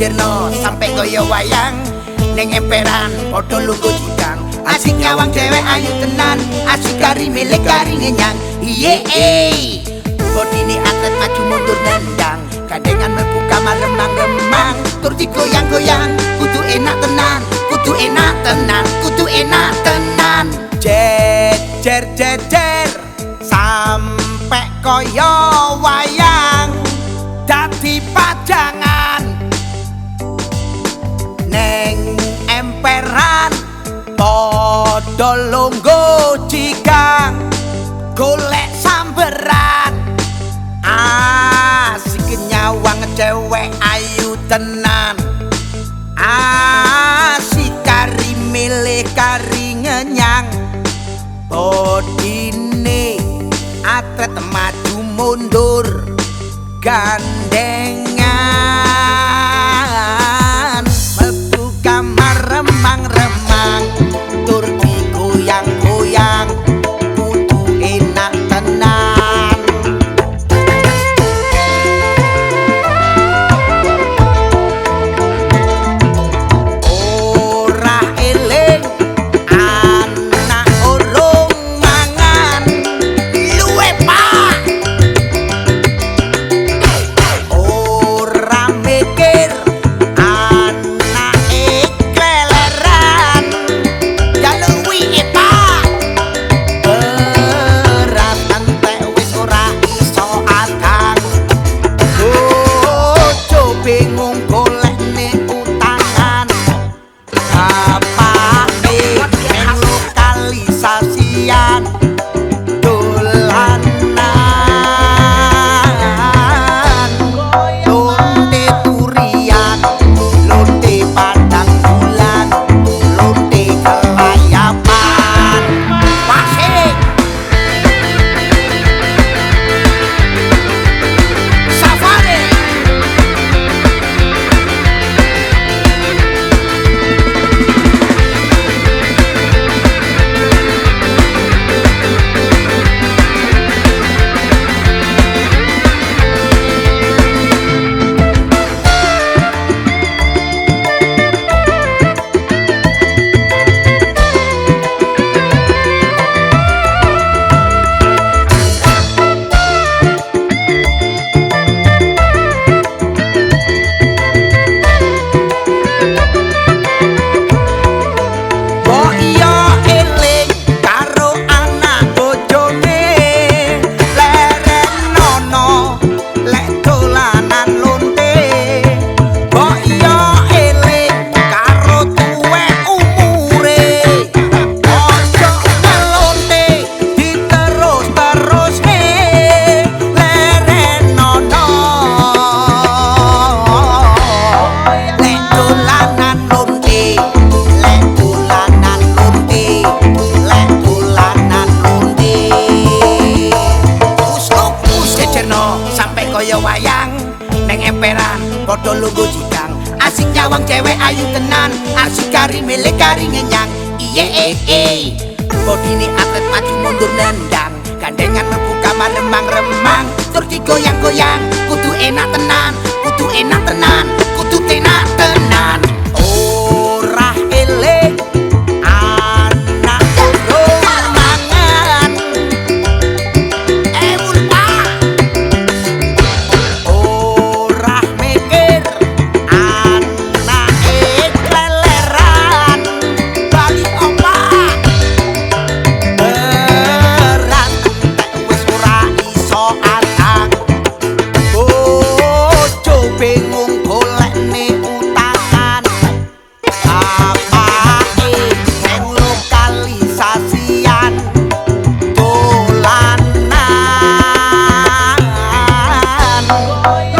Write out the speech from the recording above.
jejerno sampai koyo wayang Neng emperan podo lunggu jidang Asik nyawang cewek ayu tenan Asik kari milik kari ngenyang Iye eh. Bodi ini atlet maju mundur nendang Gandengan melbu kamar remang-remang. Tur digoyang-goyang Kudu enak tenan Kudu enak tenan Kudu enak tenan. Jejer jejer Sampai koyo wayang Podo lunggu jikang Golek samberan Asik nyawang cewek ayu tenan. Asik kari milih kari ngenyang. Bodine atlet maju mundur Gandengan tengo podo lunggu jidang. Asik nyawang cewek ayu tenan. Asik kari milik kari ngenyang. Iye eh eh Bodine atlet maju mundur nendang. Gandengan melbu kamar remang-remang Tur digoyang-goyang Kudu enak tenan Kudu enak tenan Kudu enak tenan Oh,